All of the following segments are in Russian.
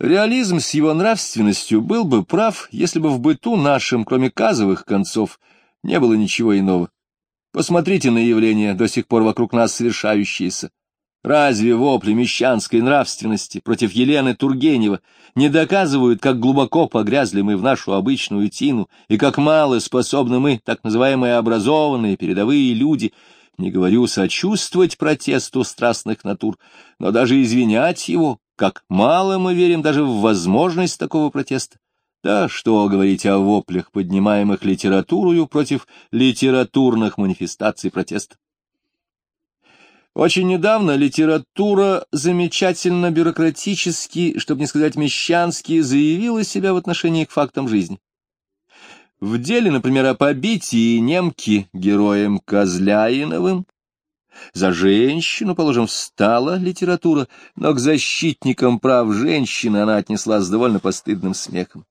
Реализм с его нравственностью был бы прав, если бы в быту нашем, кроме казовых концов, не было ничего иного. Посмотрите на явления, до сих пор вокруг нас совершающиеся. Разве вопли мещанской нравственности против Елены Тургенева не доказывают, как глубоко погрязли мы в нашу обычную тину, и как мало способны мы, так называемые образованные, передовые люди, не говорю сочувствовать протесту страстных натур, но даже извинять его, как мало мы верим даже в возможность такого протеста. Да что говорить о воплях, поднимаемых литературою против литературных манифестаций протеста. Очень недавно литература замечательно бюрократически, чтобы не сказать мещански, заявила себя в отношении к фактам жизни. В деле, например, о побитии немки героем Козляиновым за женщину, положим, встала литература, но к защитникам прав женщины она отнесла с довольно постыдным смехом.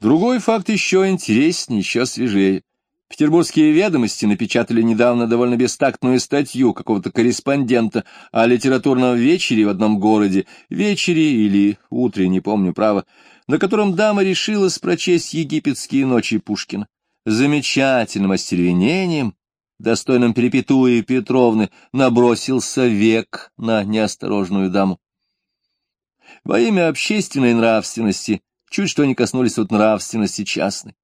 Другой факт еще интереснее, еще свежее. Петербургские ведомости напечатали недавно довольно бестактную статью какого-то корреспондента о литературном вечере в одном городе, вечере или утре, не помню право, на котором дама решила прочесть египетские ночи Пушкина. Замечательным остервенением, достойным Перепетуи Петровны, набросился век на неосторожную даму. Во имя общественной нравственности чуть что не коснулись тут нравственности частной.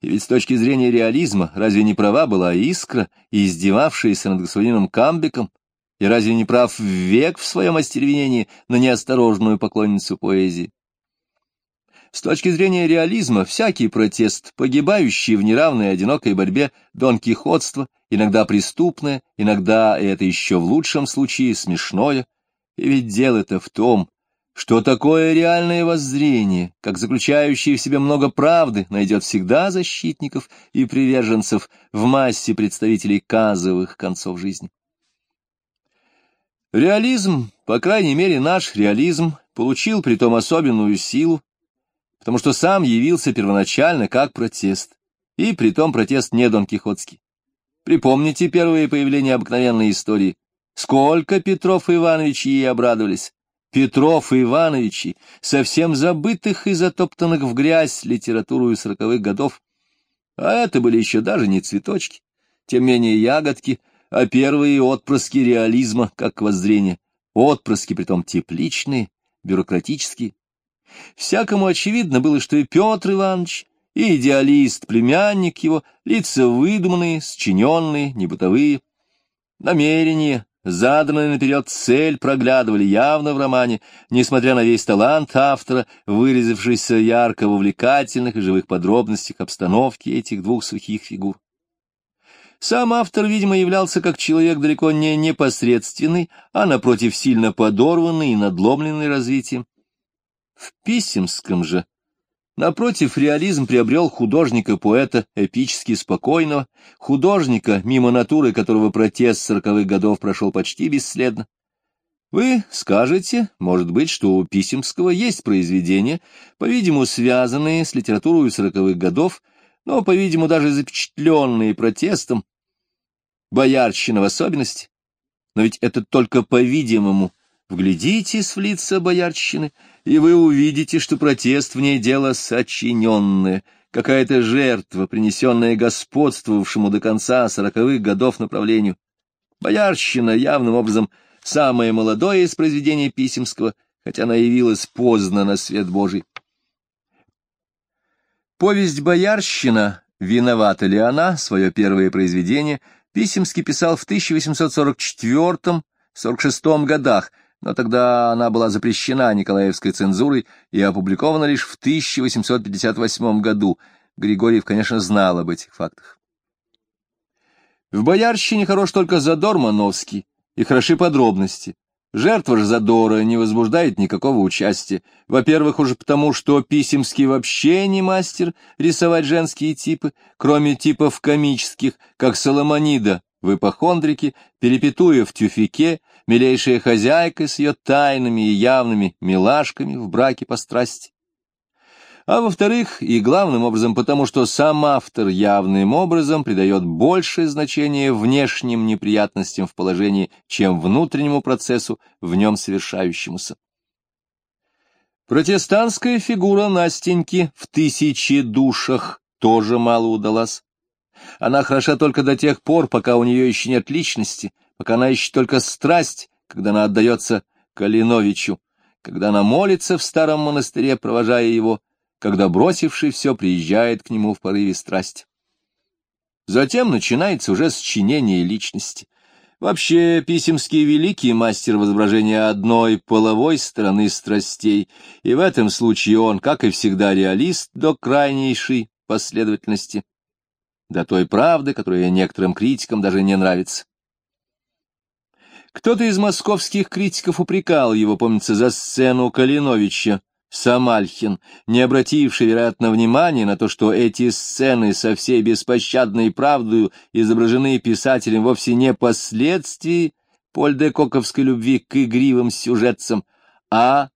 И ведь с точки зрения реализма разве не права была искра, издевавшаяся над господином Камбеком, и разве не прав век в своем остервенении на неосторожную поклонницу поэзии? С точки зрения реализма, всякий протест, погибающий в неравной одинокой борьбе Дон Кихотство, иногда преступное, иногда, и это еще в лучшем случае, смешное, и ведь дело-то в том, что такое реальное воззрение, как заключающее в себе много правды, найдет всегда защитников и приверженцев в массе представителей казовых концов жизни. Реализм, по крайней мере наш реализм, получил при том особенную силу, потому что сам явился первоначально как протест, и при том протест не Дон Кихотский. Припомните первые появления обыкновенной истории. Сколько Петров и Иванович ей обрадовались. Петров и Ивановичи, совсем забытых и затоптанных в грязь литературу сороковых годов. А это были еще даже не цветочки, тем менее ягодки, а первые отпрыски реализма, как воззрение, отпрыски притом тепличные, бюрократические. Всякому очевидно было, что и Петр Иванович, и идеалист, племянник его, лица выдуманные, счиненные, небытовые, намерения, Заданная наперед цель проглядывали явно в романе, несмотря на весь талант автора, вырезавшийся ярко в увлекательных и живых подробностях обстановки этих двух сухих фигур. Сам автор, видимо, являлся как человек далеко не непосредственный, а, напротив, сильно подорванный и надломленный развитием. В Писемском же Напротив, реализм приобрел художника-поэта эпически спокойного, художника, мимо натуры которого протест сороковых годов прошел почти бесследно. Вы скажете, может быть, что у Писемского есть произведения, по-видимому, связанные с литературой сороковых годов, но, по-видимому, даже запечатленные протестом, боярщина в особенности. Но ведь это только по-видимому. Вглядитесь в лица боярщины — и вы увидите, что протест в ней дело сочиненное, какая-то жертва, принесенная господствовавшему до конца сороковых годов направлению. Боярщина явным образом самое молодое из произведений Писемского, хотя она явилась поздно на свет Божий. Повесть «Боярщина. Виновата ли она?» свое первое произведение Писемский писал в 1844-46 годах, но тогда она была запрещена Николаевской цензурой и опубликована лишь в 1858 году. Григорьев, конечно, знал об этих фактах. В «Боярщине» хорош только задор Мановский и хороши подробности. Жертва же задора не возбуждает никакого участия. Во-первых, уже потому, что Писемский вообще не мастер рисовать женские типы, кроме типов комических, как Соломонида в ипохондрике, Перепетуя в тюфике, милейшая хозяйка с ее тайными и явными милашками в браке по страсти. А во-вторых, и главным образом потому, что сам автор явным образом придает большее значение внешним неприятностям в положении, чем внутреннему процессу в нем совершающемуся. Протестантская фигура Настеньки в тысячи душах тоже мало удалась. Она хороша только до тех пор, пока у нее еще нет личности, пока она ищет только страсть, когда она отдается Калиновичу, когда она молится в старом монастыре, провожая его, когда бросивший все приезжает к нему в порыве страсти. Затем начинается уже сочинение личности. Вообще, Писемский великий мастер возображения одной половой стороны страстей, и в этом случае он, как и всегда, реалист до крайнейшей последовательности, до той правды, которая некоторым критикам даже не нравится. Кто-то из московских критиков упрекал его, помнится, за сцену Калиновича, Самальхин, не обративший, вероятно, внимания на то, что эти сцены со всей беспощадной правдою изображены писателем вовсе не последствий польдекоковской любви к игривым сюжетцам, а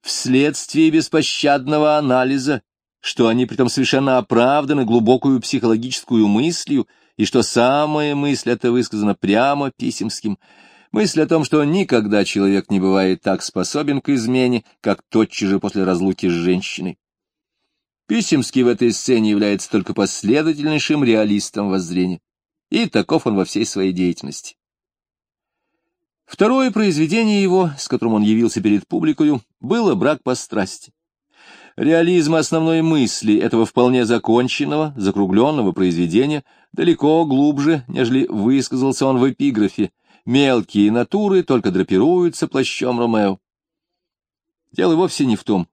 вследствие беспощадного анализа, что они притом совершенно оправданы глубокую психологическую мыслью, и что самая мысль эта высказана прямо писемским – Мысль о том, что никогда человек не бывает так способен к измене, как тотчас же после разлуки с женщиной. Писемский в этой сцене является только последовательнейшим реалистом воззрения, и таков он во всей своей деятельности. Второе произведение его, с которым он явился перед публикою, было «Брак по страсти». Реализм основной мысли этого вполне законченного, закругленного произведения далеко глубже, нежели высказался он в эпиграфе, мелкие натуры только драпируются плащом Ромео. Дело вовсе не в том.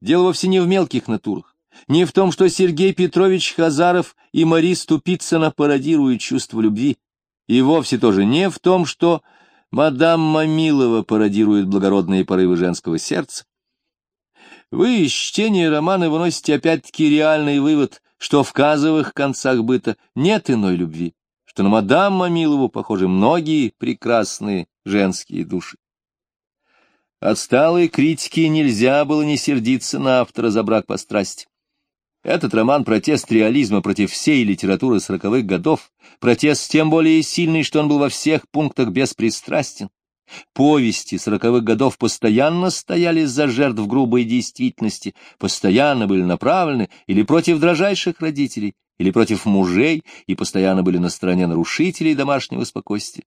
Дело вовсе не в мелких натурах. Не в том, что Сергей Петрович Хазаров и Мари Ступицына пародируют чувство любви. И вовсе тоже не в том, что мадам Мамилова пародирует благородные порывы женского сердца. Вы из чтения романа выносите опять-таки реальный вывод, что в казовых концах быта нет иной любви что на мадам Мамилову похожи многие прекрасные женские души. Отсталой критики нельзя было не сердиться на автора за брак по страсти. Этот роман — протест реализма против всей литературы сороковых годов, протест тем более сильный, что он был во всех пунктах беспристрастен. Повести сороковых годов постоянно стояли за жертв грубой действительности, постоянно были направлены или против дрожайших родителей, или против мужей и постоянно были на стороне нарушителей домашнего спокойствия.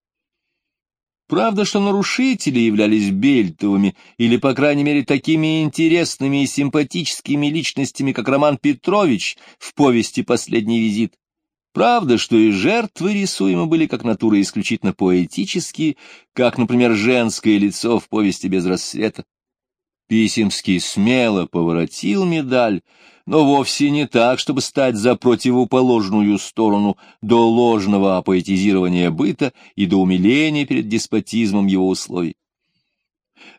Правда, что нарушители являлись бельтовыми или, по крайней мере, такими интересными и симпатическими личностями, как Роман Петрович в повести «Последний визит». Правда, что и жертвы рисуемы были как натуры исключительно поэтические, как, например, женское лицо в повести «Без рассвета». Писемский смело поворотил медаль, но вовсе не так, чтобы стать за противоположную сторону до ложного апоэтизирования быта и до умиления перед деспотизмом его условий.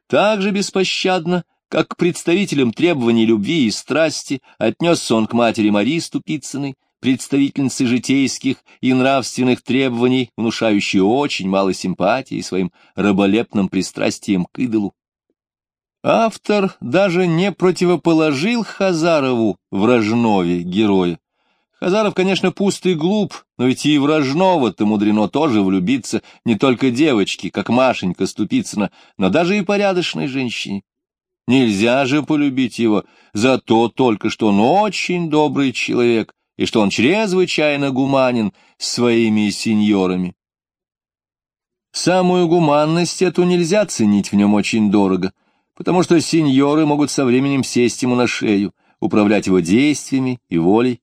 Так же беспощадно, как к представителям требований любви и страсти отнесся он к матери Марии Ступицыной, представительницы житейских и нравственных требований, внушающей очень мало симпатии своим раболепным пристрастием к идолу. Автор даже не противоположил Хазарову в Рожнове героя. Хазаров, конечно, пуст глуп, но ведь и в Рожнова-то мудрено тоже влюбиться не только девочке, как Машенька Ступицына, но даже и порядочной женщине. Нельзя же полюбить его за то только, что он очень добрый человек и что он чрезвычайно гуманен с своими сеньорами. Самую гуманность эту нельзя ценить в нем очень дорого — потому что сеньоры могут со временем сесть ему на шею, управлять его действиями и волей.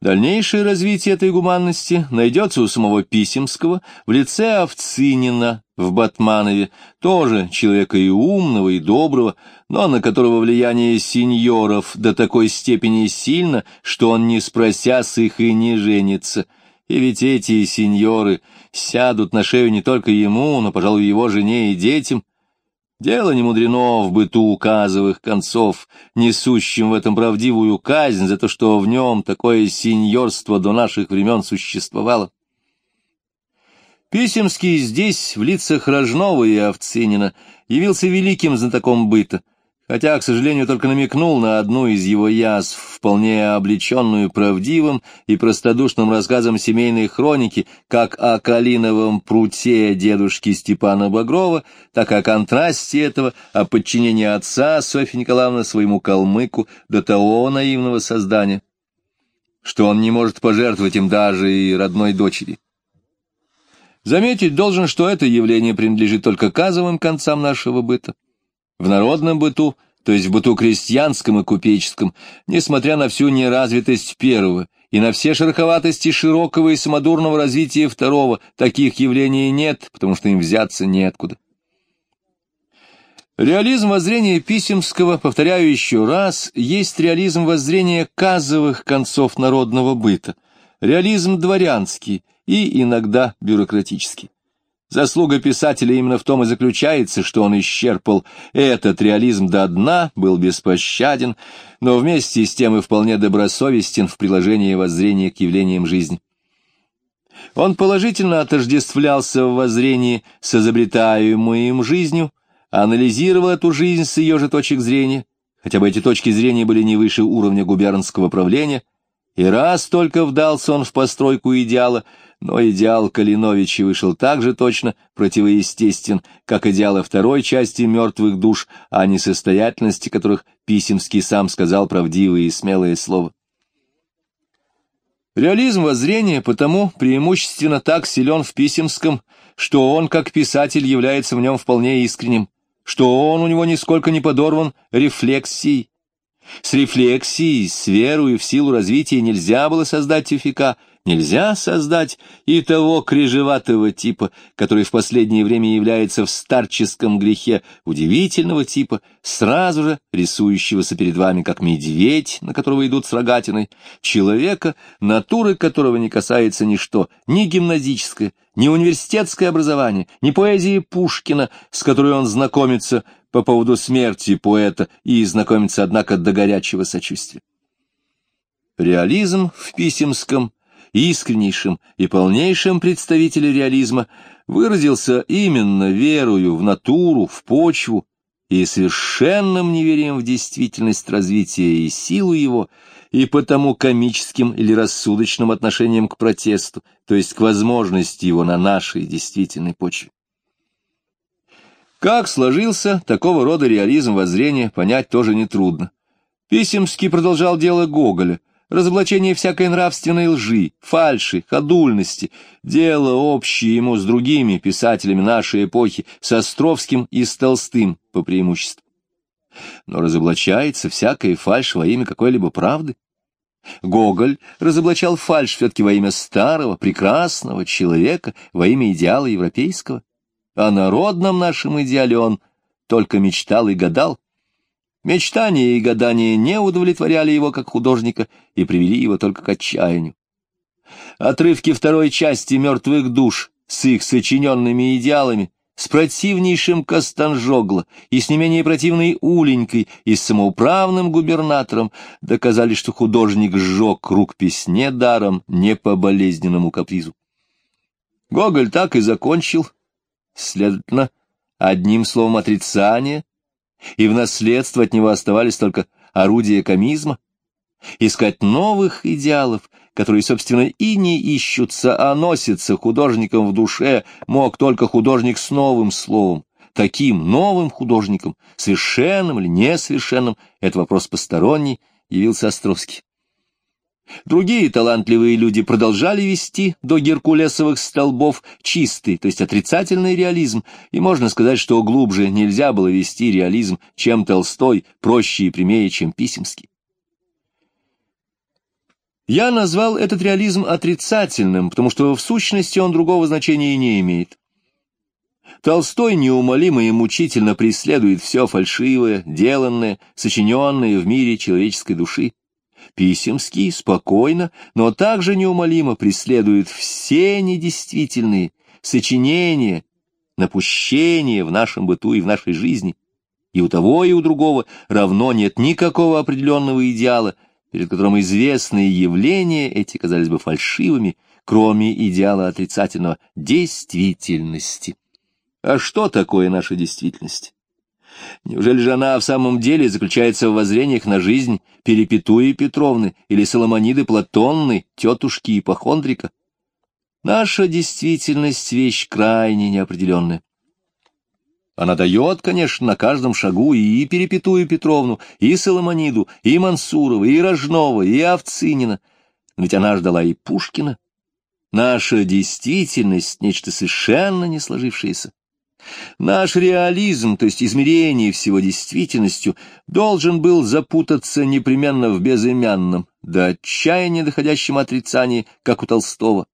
Дальнейшее развитие этой гуманности найдется у самого Писемского в лице Овцинина в Батманове, тоже человека и умного, и доброго, но на которого влияние сеньоров до такой степени сильно, что он, не спрося с их, и не женится. И ведь эти сеньоры сядут на шею не только ему, но, пожалуй, его жене и детям, Дело не мудрено в быту указовых концов, несущим в этом правдивую казнь за то, что в нем такое сеньорство до наших времен существовало. Писемский здесь, в лицах Рожнова и Овцинина, явился великим знатоком быта, хотя, к сожалению, только намекнул на одну из его язв, вполне облеченную правдивым и простодушным рассказом семейной хроники, как о калиновом пруте дедушки Степана Багрова, так и о контрасте этого, о подчинении отца Софьи Николаевны своему калмыку до того наивного создания, что он не может пожертвовать им даже и родной дочери. Заметить должен, что это явление принадлежит только казовым концам нашего быта. В народном быту, то есть в быту крестьянском и купеческом, несмотря на всю неразвитость первого и на все широковатости широкого и самодурного развития второго, таких явлений нет, потому что им взяться неоткуда. Реализм воззрения Писемского, повторяю еще раз, есть реализм воззрения казовых концов народного быта, реализм дворянский и иногда бюрократический. Заслуга писателя именно в том и заключается, что он исчерпал этот реализм до дна, был беспощаден, но вместе с тем и вполне добросовестен в приложении воззрения к явлениям жизни. Он положительно отождествлялся в воззрении с изобретаемой им жизнью, анализировал эту жизнь с ее же точек зрения, хотя бы эти точки зрения были не выше уровня губернского правления, и раз только вдался он в постройку идеала, но идеал Калиновича вышел так же точно противоестествен, как идеалы второй части мертвых душ, а несостоятельности которых Писемский сам сказал правдивое и смелое слово. Реализм воззрения потому преимущественно так силен в Писемском, что он, как писатель, является в нем вполне искренним, что он у него нисколько не подорван рефлексией. С рефлексией, с верой в силу развития нельзя было создать тюфика — нельзя создать и того крежеватого типа, который в последнее время является в старческом грехе удивительного типа, сразу же рисующегося перед вами как медведь, на которого идут с рогатиной, человека, натуры которого не касается ничто, ни гимназическое, ни университетское образование, ни поэзии Пушкина, с которой он знакомится по поводу смерти поэта и знакомится, однако, до горячего сочувствия. Реализм в Писемском искреннейшим и полнейшим представителем реализма, выразился именно верою в натуру, в почву и совершенным неверием в действительность развития и силу его, и потому комическим или рассудочным отношением к протесту, то есть к возможности его на нашей действительной почве. Как сложился такого рода реализм воззрения, понять тоже нетрудно. Писемский продолжал дело Гоголя — разоблачение всякой нравственной лжи, фальши, ходульности, дело общее ему с другими писателями нашей эпохи, с Островским и с Толстым по преимуществу. Но разоблачается всякая фальшь во имя какой-либо правды. Гоголь разоблачал фальшь все-таки во имя старого, прекрасного человека, во имя идеала европейского. О народном нашем идеале он только мечтал и гадал, Мечтания и гадания не удовлетворяли его как художника и привели его только к отчаянию. Отрывки второй части «Мертвых душ» с их сочиненными идеалами, с противнейшим Костанжогло и с не менее противной Уленькой и с самоуправным губернатором доказали, что художник сжег рукопись не даром, не по болезненному капризу. Гоголь так и закончил, следовательно, одним словом отрицание, и в наследство от него оставались только орудия комизма, искать новых идеалов, которые, собственно, и не ищутся, а носятся художником в душе, мог только художник с новым словом. Таким новым художником, совершенным или несовершенным, это вопрос посторонний, явился Островский. Другие талантливые люди продолжали вести до геркулесовых столбов чистый, то есть отрицательный реализм, и можно сказать, что глубже нельзя было вести реализм, чем Толстой, проще и прямее, чем Писемский. Я назвал этот реализм отрицательным, потому что в сущности он другого значения не имеет. Толстой неумолимо и мучительно преследует все фальшивое, деланное, сочиненное в мире человеческой души. Писемский спокойно, но также неумолимо преследует все недействительные сочинения, напущения в нашем быту и в нашей жизни. И у того, и у другого равно нет никакого определенного идеала, перед которым известные явления эти казались бы фальшивыми, кроме идеала отрицательного действительности. А что такое наша действительность? Неужели же она в самом деле заключается в воззрениях на жизнь Перепетуи Петровны или Соломониды Платонны, тетушки ипохондрика? Наша действительность — вещь крайне неопределенная. Она дает, конечно, на каждом шагу и Перепетую Петровну, и Соломониду, и Мансурова, и Рожнова, и Овцинина. Ведь она ждала и Пушкина. Наша действительность — нечто совершенно не сложившееся. Наш реализм, то есть измерение всего действительностью, должен был запутаться непременно в безымянном, до отчаяния доходящем отрицании, как у Толстого.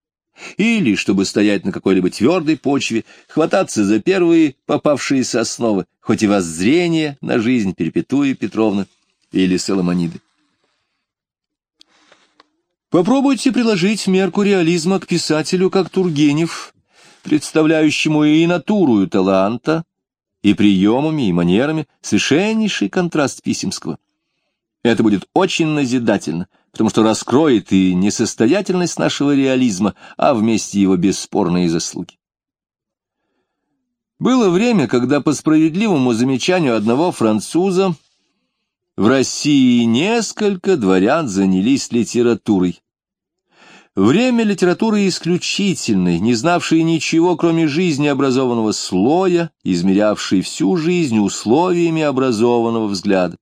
Или, чтобы стоять на какой-либо твердой почве, хвататься за первые попавшиеся основы, хоть и воззрение на жизнь Перепетуи Петровны или Соломониды. Попробуйте приложить мерку реализма к писателю, как Тургенев, представляющему и натуру таланта, и приемами, и манерами, совершеннейший контраст Писемского. Это будет очень назидательно, потому что раскроет и несостоятельность нашего реализма, а вместе его бесспорные заслуги. Было время, когда по справедливому замечанию одного француза в России несколько дворян занялись литературой, Время литературы исключительной, не знавшей ничего, кроме жизни образованного слоя, измерявшей всю жизнь условиями образованного взгляда.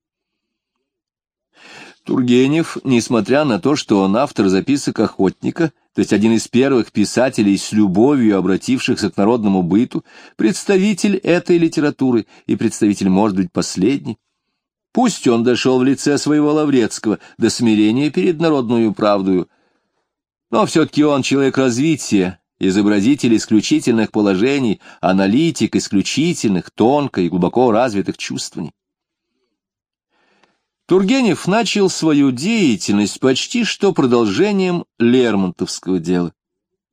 Тургенев, несмотря на то, что он автор записок охотника, то есть один из первых писателей с любовью обратившихся к народному быту, представитель этой литературы и представитель, может быть, последний. Пусть он дошел в лице своего Лаврецкого до смирения перед народную правдою, но все-таки он человек развития, изобразитель исключительных положений, аналитик исключительных, тонко и глубоко развитых чувствований. Тургенев начал свою деятельность почти что продолжением Лермонтовского дела.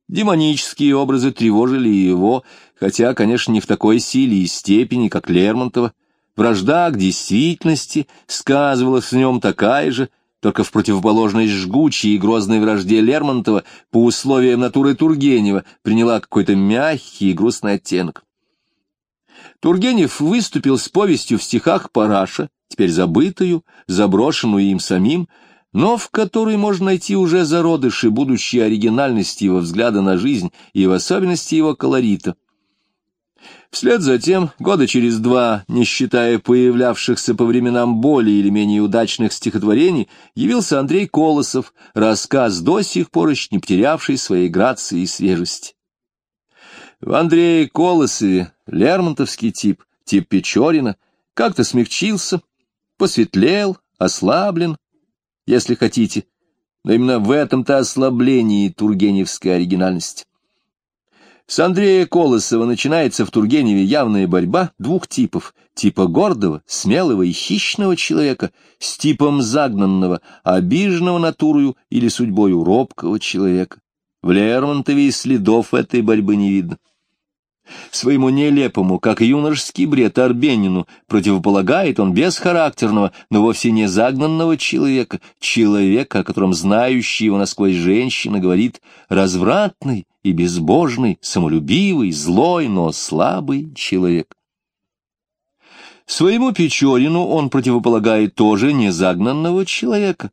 Демонические образы тревожили его, хотя, конечно, не в такой силе и степени, как Лермонтова. Вражда к действительности сказывалась в нем такая же, только в противоположность жгучей и грозной вражде Лермонтова по условиям натуры Тургенева приняла какой-то мягкий и грустный оттенок. Тургенев выступил с повестью в стихах Параша, теперь забытую, заброшенную им самим, но в которой можно найти уже зародыши будущей оригинальности его взгляда на жизнь и в особенности его колорита. Вслед за тем, года через два, не считая появлявшихся по временам более или менее удачных стихотворений, явился Андрей Колосов, рассказ до сих пор еще не потерявший своей грации и свежести. В Андрее Колосове Лермонтовский тип, тип Печорина, как-то смягчился, посветлел, ослаблен, если хотите, но именно в этом-то ослаблении тургеневская оригинальность. С Андрея Колосова начинается в Тургеневе явная борьба двух типов — типа гордого, смелого и хищного человека с типом загнанного, обиженного натурою или судьбою робкого человека. В Лермонтове и следов этой борьбы не видно. Своему нелепому, как юношеский бред Арбенину, противополагает он бесхарактерного, но вовсе не загнанного человека, человека, о котором знающий его насквозь женщина говорит «развратный и безбожный, самолюбивый, злой, но слабый человек». Своему Печорину он противополагает тоже незагнанного человека,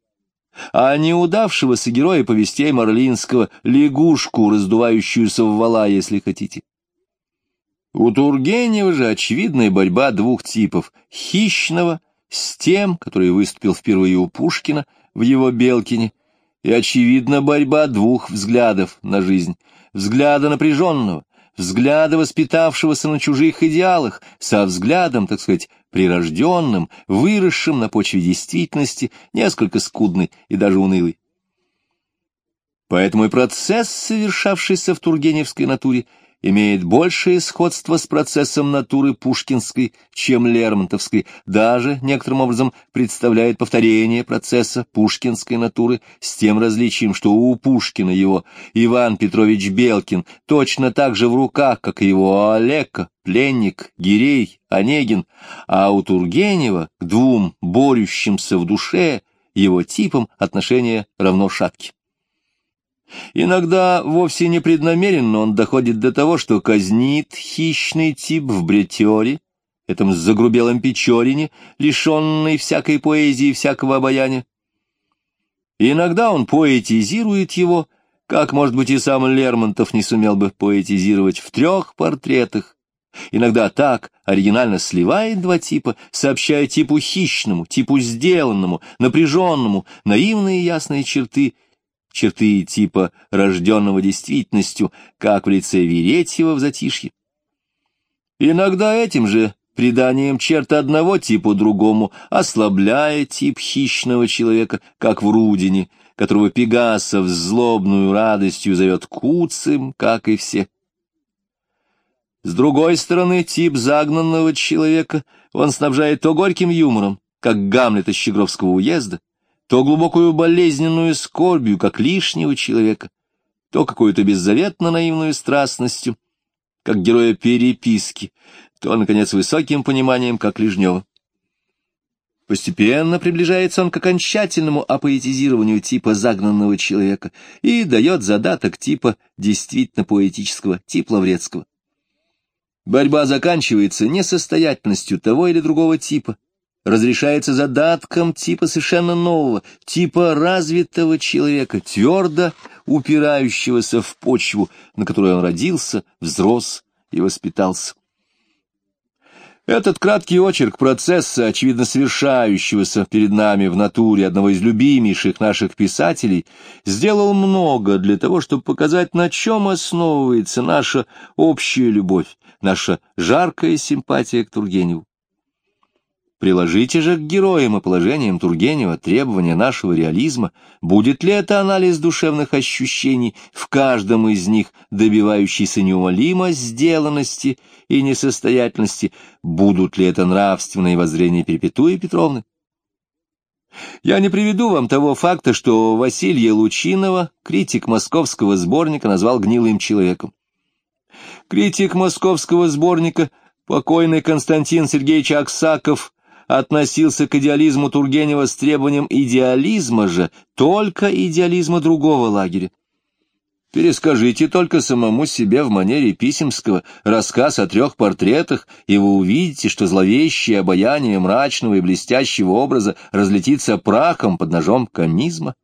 а неудавшегося героя повестей Марлинского лягушку, раздувающуюся в вала, если хотите. У Тургенева же очевидная борьба двух типов — хищного с тем, который выступил впервые у Пушкина в его «Белкине», и, очевидно, борьба двух взглядов на жизнь — взгляда напряженного, взгляда, воспитавшегося на чужих идеалах, со взглядом, так сказать, прирожденным, выросшим на почве действительности, несколько скудный и даже унылый. Поэтому и процесс, совершавшийся в тургеневской натуре, имеет большее сходство с процессом натуры пушкинской, чем лермонтовской, даже некоторым образом представляет повторение процесса пушкинской натуры с тем различием, что у Пушкина его Иван Петрович Белкин точно так же в руках, как и его Олега, Пленник, Гирей, Онегин, а у Тургенева к двум борющимся в душе его типам отношение равно шатке. Иногда вовсе непреднамеренно он доходит до того, что казнит хищный тип в бретере, этом загрубелом Печорине, лишенной всякой поэзии и всякого обаяния. иногда он поэтизирует его, как, может быть, и сам Лермонтов не сумел бы поэтизировать в трех портретах. Иногда так оригинально сливает два типа, сообщая типу хищному, типу сделанному, напряженному, наивные ясные черты, черты типа рожденного действительностью, как в лице Веретьева в затишье. Иногда этим же приданием черт одного типа другому, ослабляя тип хищного человека, как в Рудине, которого Пегасов злобную радостью зовет куцем, как и все. С другой стороны, тип загнанного человека он снабжает то горьким юмором, как Гамлет из Щегровского уезда, то глубокую болезненную скорбью, как лишнего человека, то какую-то беззаветно наивную страстностью, как героя переписки, то, наконец, высоким пониманием, как Лежнева. Постепенно приближается он к окончательному апоэтизированию типа загнанного человека и дает задаток типа действительно поэтического, типа Лаврецкого. Борьба заканчивается несостоятельностью того или другого типа, разрешается задатком типа совершенно нового, типа развитого человека, твердо упирающегося в почву, на которой он родился, взрос и воспитался. Этот краткий очерк процесса, очевидно совершающегося перед нами в натуре одного из любимейших наших писателей, сделал много для того, чтобы показать, на чем основывается наша общая любовь, наша жаркая симпатия к Тургеневу. Приложите же к героям и положениям Тургенева требования нашего реализма, будет ли это анализ душевных ощущений в каждом из них, добивающийся неумолимо сделанности и несостоятельности, будут ли это нравственные воззрения Перепетуи Петровны? Я не приведу вам того факта, что Василия Лучинова, критик московского сборника, назвал гнилым человеком. Критик московского сборника, покойный Константин Сергеевич Аксаков, относился к идеализму Тургенева с требованием идеализма же, только идеализма другого лагеря. Перескажите только самому себе в манере Писемского рассказ о трех портретах, и вы увидите, что зловещее обаяние мрачного и блестящего образа разлетится прахом под ножом комизма.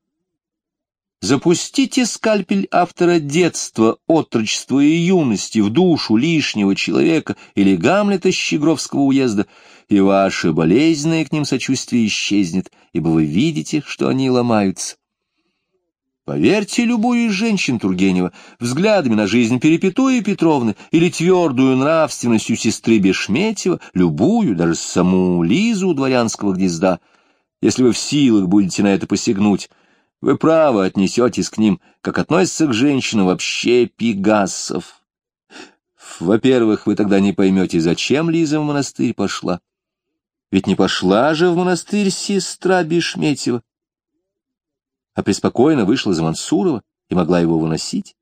Запустите скальпель автора детства, отрочества и юности в душу лишнего человека или Гамлета Щегровского уезда — и ваше болезненное к ним сочувствие исчезнет, ибо вы видите, что они ломаются. Поверьте любую из женщин Тургенева взглядами на жизнь Перепетуи Петровны или твердую нравственностью сестры Бешметьева, любую, даже саму Лизу дворянского гнезда. Если вы в силах будете на это посягнуть, вы право отнесетесь к ним, как относятся к женщинам вообще пегасов. Во-первых, вы тогда не поймете, зачем Лиза в монастырь пошла. Ведь не пошла же в монастырь сестра Бешметьева, а преспокойно вышла за Мансурова и могла его выносить.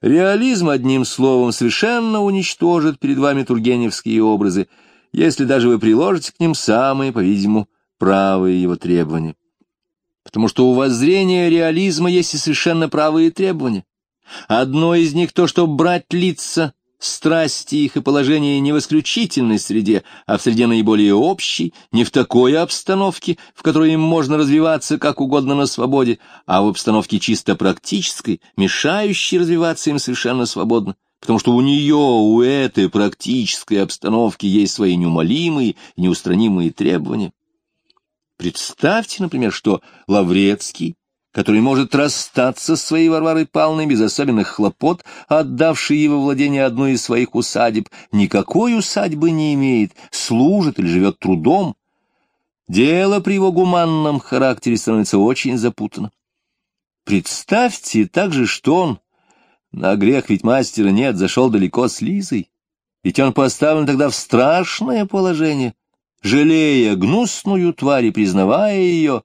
Реализм, одним словом, совершенно уничтожит перед вами тургеневские образы, если даже вы приложите к ним самые, по-видимому, правые его требования. Потому что у воззрения реализма есть и совершенно правые требования. Одно из них то, что брать лица страсти их и положение не в исключительной среде, а в среде наиболее общей, не в такой обстановке, в которой им можно развиваться как угодно на свободе, а в обстановке чисто практической, мешающей развиваться им совершенно свободно, потому что у нее, у этой практической обстановки есть свои неумолимые, неустранимые требования. Представьте, например, что Лаврецкий который может расстаться с своей Варварой Павловной без особенных хлопот, отдавшей его владение одной из своих усадеб, никакой усадьбы не имеет, служит или живет трудом. Дело при его гуманном характере становится очень запутанно. Представьте также, что он, на грех ведь мастера нет, зашел далеко с Лизой, ведь он поставлен тогда в страшное положение, жалея гнусную тварь и признавая ее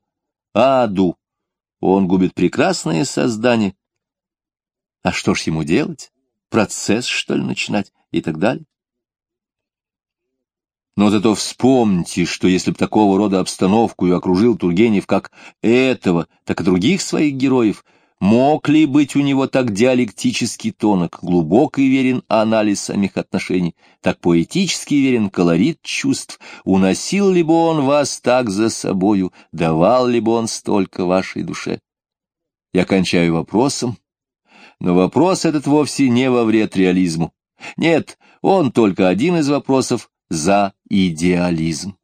аду он губит прекрасное создание. А что ж ему делать? Процесс, что ли, начинать? И так далее. Но зато вспомните, что если бы такого рода обстановку и окружил Тургенев как этого, так и других своих героев, Мог ли быть у него так диалектически тонок, глубок и верен анализ самих отношений, так поэтически верен колорит чувств, уносил ли бы он вас так за собою, давал ли бы он столько вашей душе? Я кончаю вопросом, но вопрос этот вовсе не во вред реализму. Нет, он только один из вопросов за идеализм.